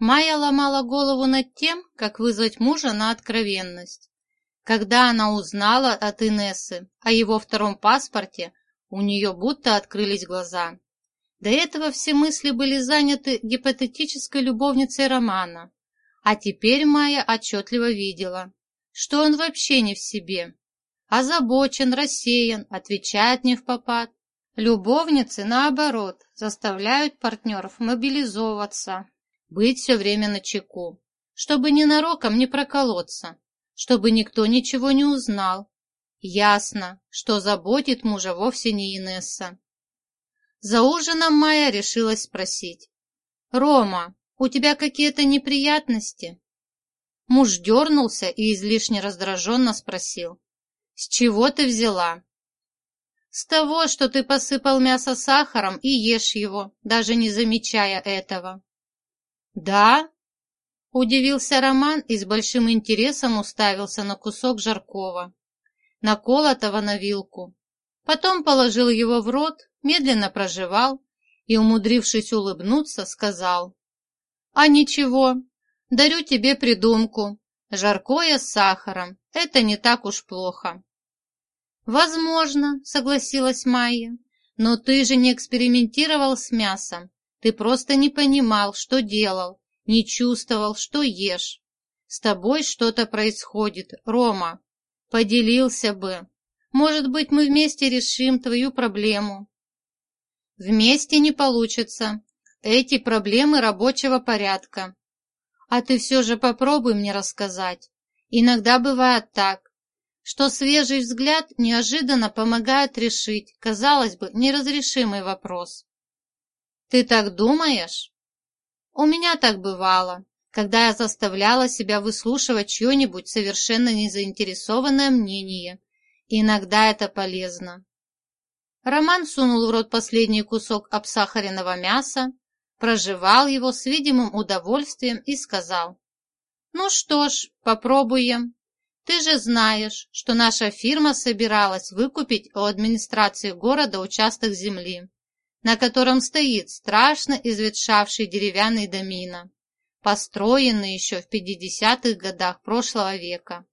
Майя ломала голову над тем, как вызвать мужа на откровенность. Когда она узнала от Инессы о его втором паспорте, у нее будто открылись глаза. До этого все мысли были заняты гипотетической любовницей Романа, а теперь Майя отчетливо видела, что он вообще не в себе. Озабочен, рассеян, отвечает не в попад. Любовницы, наоборот, заставляют партнеров мобилизовываться, быть все время на чеку, чтобы ненароком не проколоться, чтобы никто ничего не узнал. Ясно, что заботит мужа вовсе не Инесса. За ужином Майя решилась спросить. «Рома, у тебя какие-то неприятности?» Муж дернулся и излишне раздраженно спросил. «С чего ты взяла?» «С того, что ты посыпал мясо сахаром и ешь его, даже не замечая этого». «Да?» — удивился Роман и с большим интересом уставился на кусок жаркого, наколотого на вилку. Потом положил его в рот, медленно прожевал и, умудрившись улыбнуться, сказал. «А ничего, дарю тебе придумку. Жаркое с сахаром. Это не так уж плохо». «Возможно», — согласилась Майя, «но ты же не экспериментировал с мясом. Ты просто не понимал, что делал, не чувствовал, что ешь. С тобой что-то происходит, Рома. Поделился бы. Может быть, мы вместе решим твою проблему». «Вместе не получится. Эти проблемы рабочего порядка. А ты все же попробуй мне рассказать. Иногда бывает так что свежий взгляд неожиданно помогает решить, казалось бы, неразрешимый вопрос. «Ты так думаешь?» «У меня так бывало, когда я заставляла себя выслушивать чье-нибудь совершенно незаинтересованное мнение. иногда это полезно». Роман сунул в рот последний кусок обсахаренного мяса, прожевал его с видимым удовольствием и сказал, «Ну что ж, попробуем. Ты же знаешь, что наша фирма собиралась выкупить у администрации города участок земли, на котором стоит страшно изветшавший деревянный домина, построенный еще в 50-х годах прошлого века.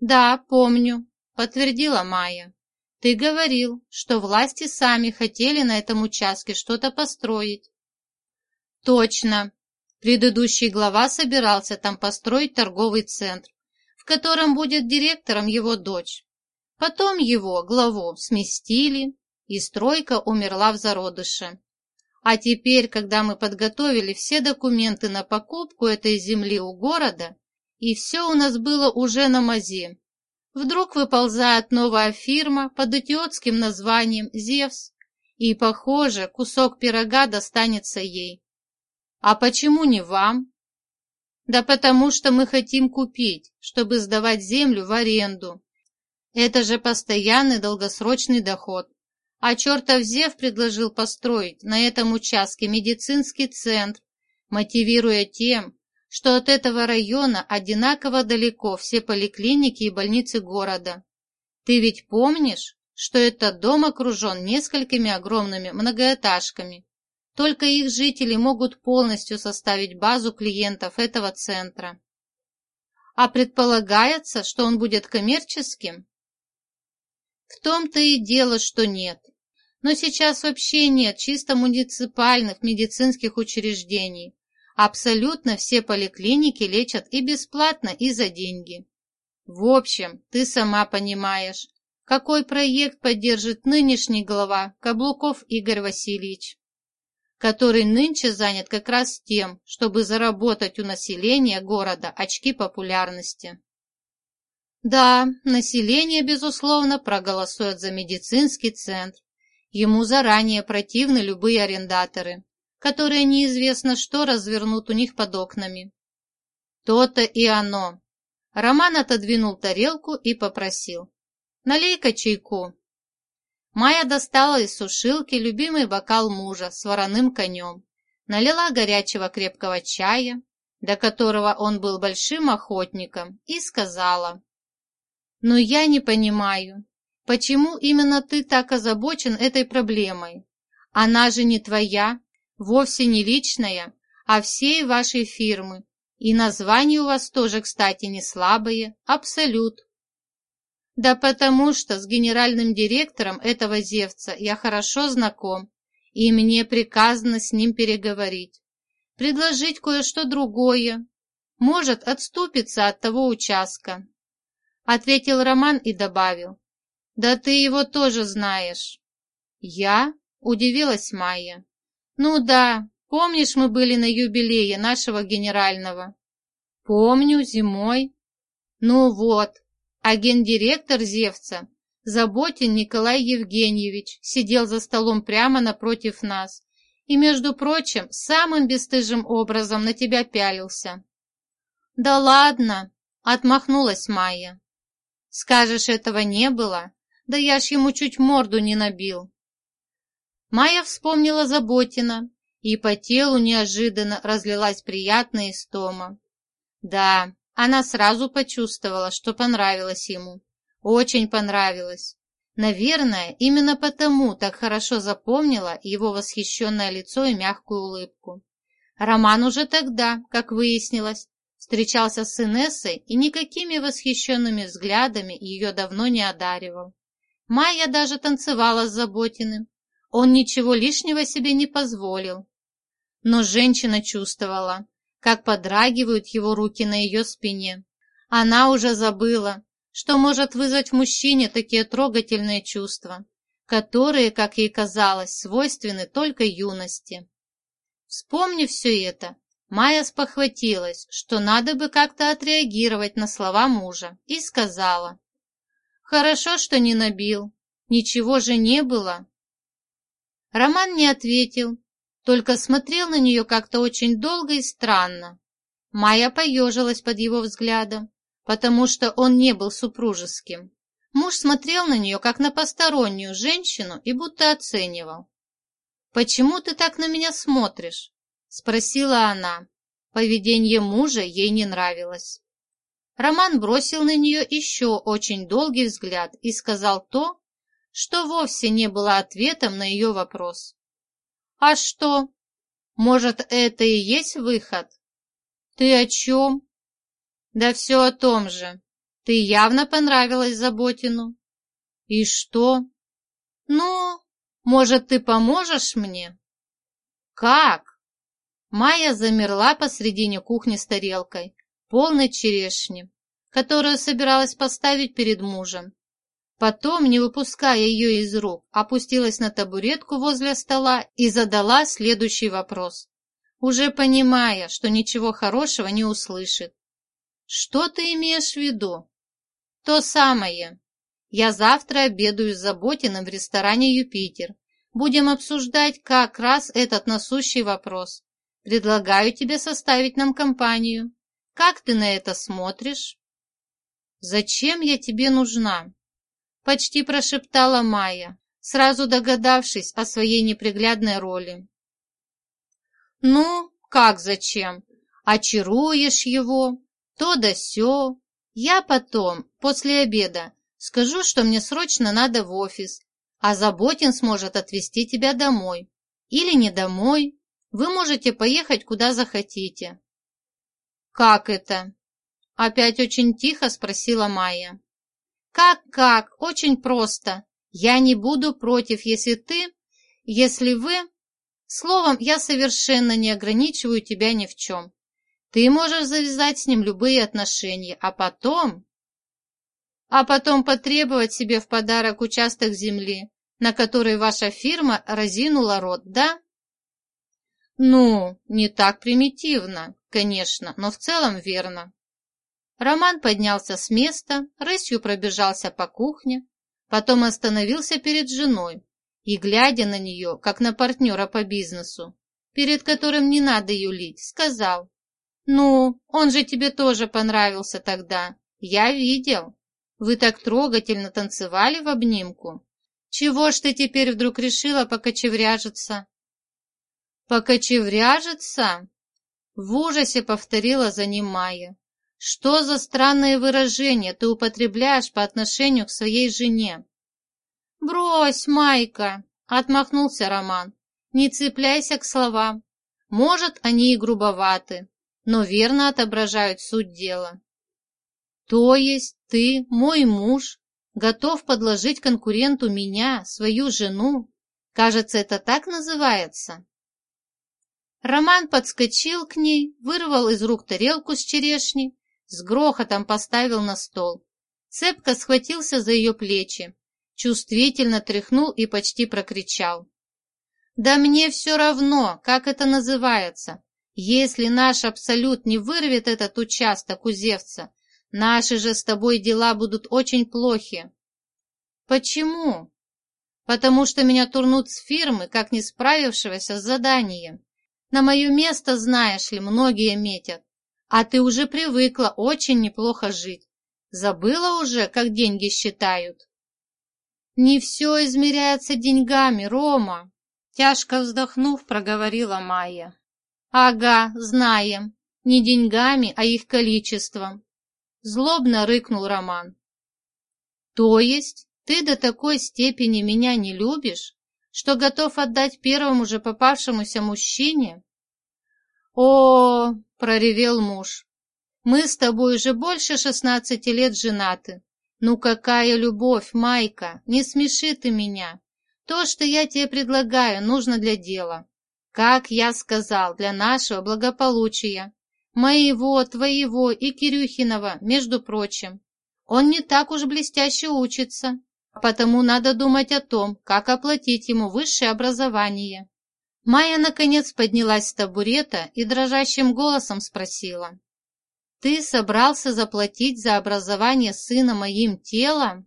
«Да, помню», — подтвердила Майя. «Ты говорил, что власти сами хотели на этом участке что-то построить». «Точно. Предыдущий глава собирался там построить торговый центр, в котором будет директором его дочь. Потом его, главу, сместили, и стройка умерла в зародыше. А теперь, когда мы подготовили все документы на покупку этой земли у города, и все у нас было уже на мази, вдруг выползает новая фирма под идиотским названием «Зевс», и, похоже, кусок пирога достанется ей. А почему не вам? Да потому что мы хотим купить, чтобы сдавать землю в аренду. Это же постоянный долгосрочный доход. А чертов Зев предложил построить на этом участке медицинский центр, мотивируя тем, что от этого района одинаково далеко все поликлиники и больницы города. Ты ведь помнишь, что этот дом окружен несколькими огромными многоэтажками, только их жители могут полностью составить базу клиентов этого центра. А предполагается, что он будет коммерческим? В том-то и дело, что нет. Но сейчас вообще нет чисто муниципальных медицинских учреждений. Абсолютно все поликлиники лечат и бесплатно, и за деньги. В общем, ты сама понимаешь, какой проект поддержит нынешний глава Каблуков Игорь Васильевич который нынче занят как раз тем, чтобы заработать у населения города очки популярности. Да, население, безусловно, проголосует за медицинский центр. Ему заранее противны любые арендаторы, которые неизвестно что развернут у них под окнами. То-то и оно. Роман отодвинул тарелку и попросил. «Налей-ка чайку». Майя достала из сушилки любимый бокал мужа с вороным конем, налила горячего крепкого чая, до которого он был большим охотником, и сказала, «Но я не понимаю, почему именно ты так озабочен этой проблемой? Она же не твоя, вовсе не личная, а всей вашей фирмы. И название у вас тоже, кстати, не слабое. Абсолют. Да потому что с генеральным директором этого Зевца я хорошо знаком, и мне приказано с ним переговорить. Предложить кое-что другое. Может, отступиться от того участка. Ответил Роман и добавил. Да ты его тоже знаешь. Я? Удивилась Майя. Ну да, помнишь, мы были на юбилее нашего генерального? Помню, зимой. Ну вот, а гендиректор Зевца, Заботин Николай Евгеньевич, сидел за столом прямо напротив нас и, между прочим, самым бесстыжим образом на тебя пялился. «Да ладно!» — отмахнулась Майя. «Скажешь, этого не было? Да я ж ему чуть морду не набил!» Майя вспомнила Заботина, и по телу неожиданно разлилась приятная истома. Да, она сразу почувствовала, что понравилось ему. Очень понравилось. Наверное, именно потому так хорошо запомнила его восхищенное лицо и мягкую улыбку. Роман уже тогда, как выяснилось, встречался с Инессой и никакими восхищенными взглядами ее давно не одаривал. Майя даже танцевала с Заботиным, он ничего лишнего себе не позволил. Но женщина чувствовала, как подрагивают его руки на ее спине. Она уже забыла, что может вызвать в мужчине такие трогательные чувства, которые, как ей казалось, свойственны только юности. Вспомнив все это, Майя спохватилась, что надо бы как-то отреагировать на слова мужа, и сказала, «Хорошо, что не набил, ничего же не было, Роман не ответил, только смотрел на нее как-то очень долго и странно. Майя поежилась под его взглядом, потому что он не был супружеским. Муж смотрел на нее, как на постороннюю женщину, и будто оценивал. «Почему ты так на меня смотришь?» – спросила она. Поведение мужа ей не нравилось. Роман бросил на нее еще очень долгий взгляд и сказал то, что вовсе не было ответом на ее вопрос. «А что? Может, это и есть выход?» «Ты о чем?» «Да все о том же. Ты явно понравилась Заботину». «И что?» «Ну, может, ты поможешь мне?» «Как?» Майя замерла посредине кухни с тарелкой, полной черешни, которую собиралась поставить перед мужем. Потом, не выпуская ее из рук, опустилась на табуретку возле стола и задала следующий вопрос, уже понимая, что ничего хорошего не услышит. «Что ты имеешь в виду?» «То самое. Я завтра обедаю с Заботиным в ресторане «Юпитер». Будем обсуждать как раз этот насущий вопрос. Предлагаю тебе составить нам компанию. Как ты на это смотришь?» «Зачем я тебе нужна?» почти прошептала Майя, сразу догадавшись о своей неприглядной роли. «Ну, как зачем? Очаруешь его, то да сё. Я потом, после обеда, скажу, что мне срочно надо в офис, а Заботин сможет отвезти тебя домой. Или не домой. Вы можете поехать куда захотите». «Как это?» Опять очень тихо спросила Майя. Как-как? Очень просто. Я не буду против, если ты, если вы... Словом, я совершенно не ограничиваю тебя ни в чем. Ты можешь завязать с ним любые отношения, а потом... А потом потребовать себе в подарок участок земли, на который ваша фирма разинула рот, да? Ну, не так примитивно, конечно, но в целом верно. Роман поднялся с места, рысью пробежался по кухне, потом остановился перед женой и, глядя на нее, как на партнера по бизнесу, перед которым не надо юлить, сказал, «Ну, он же тебе тоже понравился тогда. Я видел. Вы так трогательно танцевали в обнимку. Чего ж ты теперь вдруг решила покочевряжиться?» «Покочевряжиться?» В ужасе повторила за ним Майя. Что за странные выражения ты употребляешь по отношению к своей жене? Брось, Майка, отмахнулся Роман. Не цепляйся к словам. Может, они и грубоваты, но верно отображают суть дела. То есть ты, мой муж, готов подложить конкуренту меня, свою жену? Кажется, это так называется. Роман подскочил к ней, вырвал из рук тарелку с черешней, с грохотом поставил на стол. Цепко схватился за ее плечи, чувствительно тряхнул и почти прокричал. «Да мне все равно, как это называется. Если наш абсолют не вырвет этот участок у Зевца, наши же с тобой дела будут очень плохи». «Почему?» «Потому что меня турнут с фирмы, как не справившегося с заданием. На мое место, знаешь ли, многие метят. А ты уже привыкла очень неплохо жить. Забыла уже, как деньги считают?» «Не все измеряется деньгами, Рома!» Тяжко вздохнув, проговорила Майя. «Ага, знаем. Не деньгами, а их количеством». Злобно рыкнул Роман. «То есть ты до такой степени меня не любишь, что готов отдать первому же попавшемуся мужчине?» «О, проревел муж, — мы с тобой уже больше шестнадцати лет женаты. Ну какая любовь, Майка, не смеши ты меня. То, что я тебе предлагаю, нужно для дела. Как я сказал, для нашего благополучия. Моего, твоего и Кирюхинова, между прочим. Он не так уж блестяще учится, потому надо думать о том, как оплатить ему высшее образование. Майя, наконец, поднялась с табурета и дрожащим голосом спросила. «Ты собрался заплатить за образование сына моим телом?»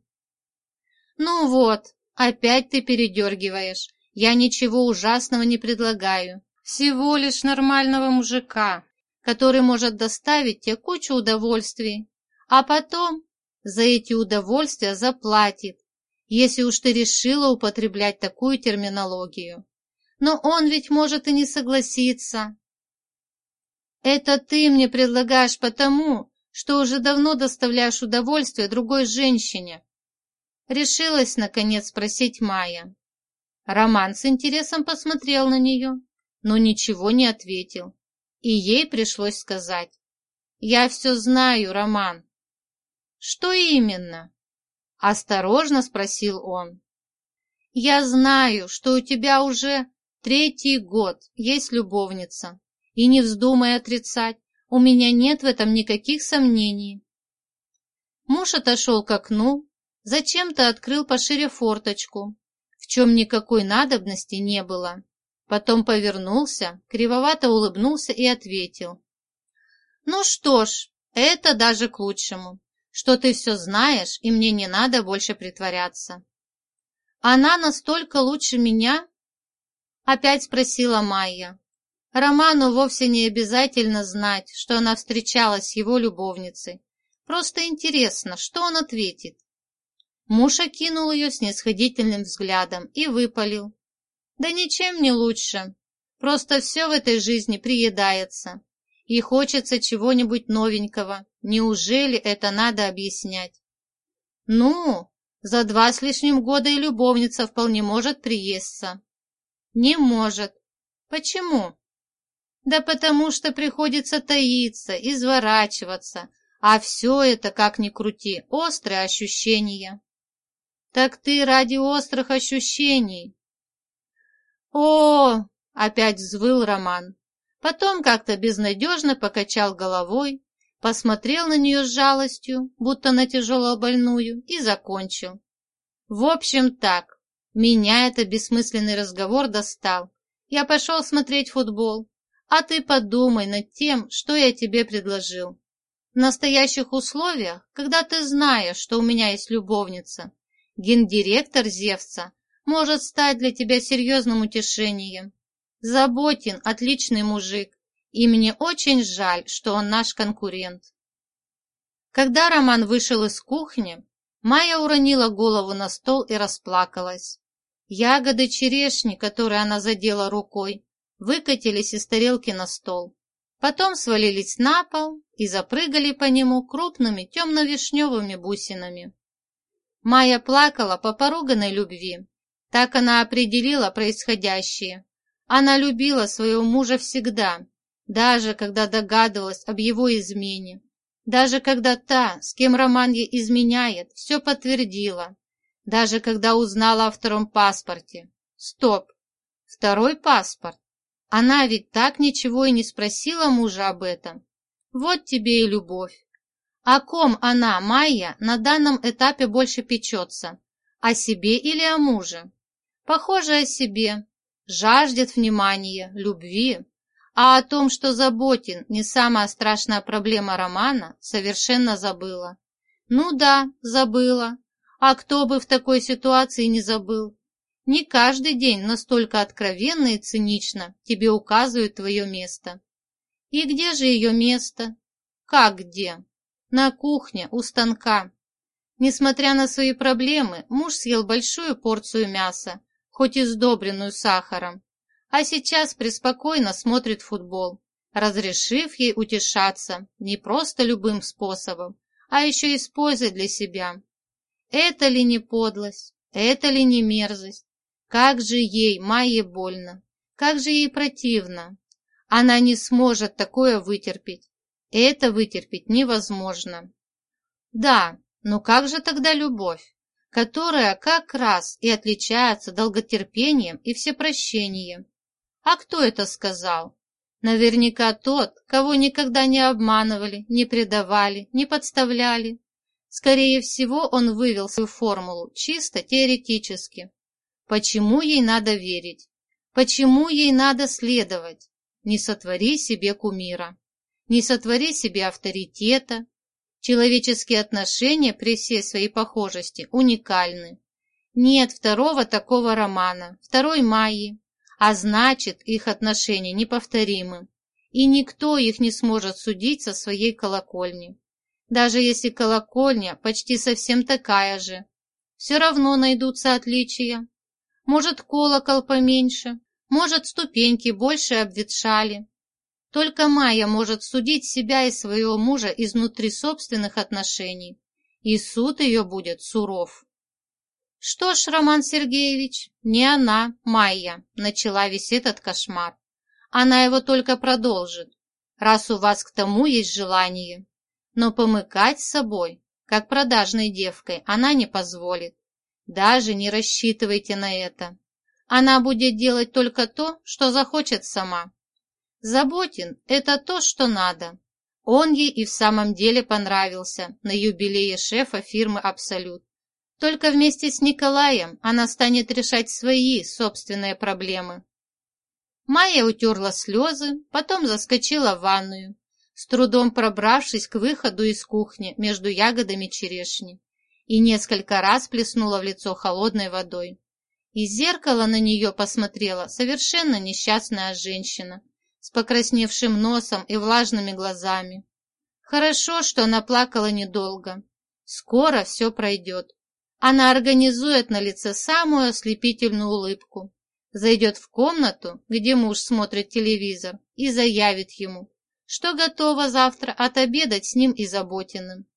«Ну вот, Опять ты передергиваешь. Я ничего ужасного не предлагаю. Всего лишь нормального мужика, который может доставить тебе кучу удовольствий. А потом за эти удовольствия заплатит, если уж ты решила употреблять такую терминологию. Но он ведь может и не согласиться. Это ты мне предлагаешь потому, что уже давно доставляешь удовольствие другой женщине, Решилась, наконец, спросить Майя. Роман с интересом посмотрел на нее, но ничего не ответил. И ей пришлось сказать. «Я все знаю, Роман». «Что именно?» Осторожно спросил он. «Я знаю, что у тебя уже третий год есть любовница, и не вздумай отрицать, у меня нет в этом никаких сомнений». Муж отошел к окну, Зачем-то открыл пошире форточку, в чем никакой надобности не было. Потом повернулся, кривовато улыбнулся и ответил. «Ну что ж, это даже к лучшему, что ты все знаешь, и мне не надо больше притворяться». «Она настолько лучше меня?» Опять спросила Майя. Роману вовсе не обязательно знать, что она встречалась с его любовницей. Просто интересно, что он ответит. Муж окинул ее снисходительным взглядом и выпалил. «Да ничем не лучше. Просто все в этой жизни приедается. И хочется чего-нибудь новенького. Неужели это надо объяснять?» «Ну, за два с лишним года и любовница вполне может приесться». «Не может. Почему?» «Да потому что приходится таиться, изворачиваться, а все это, как ни крути, острые ощущения». Так ты ради острых ощущений. О, опять взвыл Роман. Потом как-то безнадежно покачал головой, посмотрел на нее с жалостью, будто на тяжело больную, и закончил. В общем так, меня это бессмысленный разговор достал. Я пошел смотреть футбол, а ты подумай над тем, что я тебе предложил. В настоящих условиях, когда ты знаешь, что у меня есть любовница, Гендиректор Зевса может стать для тебя серьезным утешением. Заботин – отличный мужик, и мне очень жаль, что он наш конкурент. Когда Роман вышел из кухни, Майя уронила голову на стол и расплакалась. Ягоды черешни, которые она задела рукой, выкатились из тарелки на стол. Потом свалились на пол и запрыгали по нему крупными темно-вишневыми бусинами. Майя плакала по поруганной любви. Так она определила происходящее. Она любила своего мужа всегда, даже когда догадывалась об его измене. Даже когда та, с кем Роман ей изменяет, все подтвердила. Даже когда узнала о втором паспорте. Стоп! Второй паспорт? Она ведь так ничего и не спросила мужа об этом. Вот тебе и любовь. О ком она, Майя, на данном этапе больше печется? О себе или о муже? Похоже, о себе. Жаждет внимания, любви. А о том, что заботен не самая страшная проблема романа, совершенно забыла. Ну да, забыла. А кто бы в такой ситуации не забыл? Не каждый день настолько откровенно и цинично тебе указывают твое место. И где же ее место? Как где? На кухне, у станка. Несмотря на свои проблемы, муж съел большую порцию мяса, хоть и сдобренную сахаром, а сейчас преспокойно смотрит футбол, разрешив ей утешаться не просто любым способом, а еще и с пользой для себя. Это ли не подлость? Это ли не мерзость? Как же ей, Майе, больно, как же ей противно. Она не сможет такое вытерпеть. Это вытерпеть невозможно. Да, но как же тогда любовь, которая как раз и отличается долготерпением и всепрощением? А кто это сказал? Наверняка тот, кого никогда не обманывали, не предавали, не подставляли. Скорее всего, он вывел свою формулу чисто теоретически, Почему ей надо верить? Почему ей надо следовать? Не сотвори себе кумира, не сотвори себе авторитета. Человеческие отношения при всей своей похожести уникальны. Нет второго такого романа, второй Майи, а значит, их отношения неповторимы, и никто их не сможет судить со своей колокольни. Даже если колокольня почти совсем такая же, все равно найдутся отличия. Может, колокол поменьше, может, ступеньки больше обветшали. Только Майя может судить себя и своего мужа изнутри собственных отношений, и суд ее будет суров. Что ж, Роман Сергеевич, не она, Майя, начала весь этот кошмар. Она его только продолжит, раз у вас к тому есть желание. Но помыкать с собой, как продажной девкой, она не позволит. Даже не рассчитывайте на это. Она будет делать только то, что захочет сама. Заботин – это то, что надо. Он ей и в самом деле понравился на юбилее шефа фирмы «Абсолют». Только вместе с Николаем она станет решать свои собственные проблемы. Майя утерла слезы, потом заскочила в ванную, с трудом пробравшись к выходу из кухни между ягодами черешни и несколько раз плеснула в лицо холодной водой. Из зеркала на нее посмотрела совершенно несчастная женщина с покрасневшим носом и влажными глазами. Хорошо, что она плакала недолго. Скоро все пройдет. Она организует на лице самую ослепительную улыбку, зайдет в комнату, где муж смотрит телевизор, и заявит ему, что готова завтра отобедать с ним и Заботиным.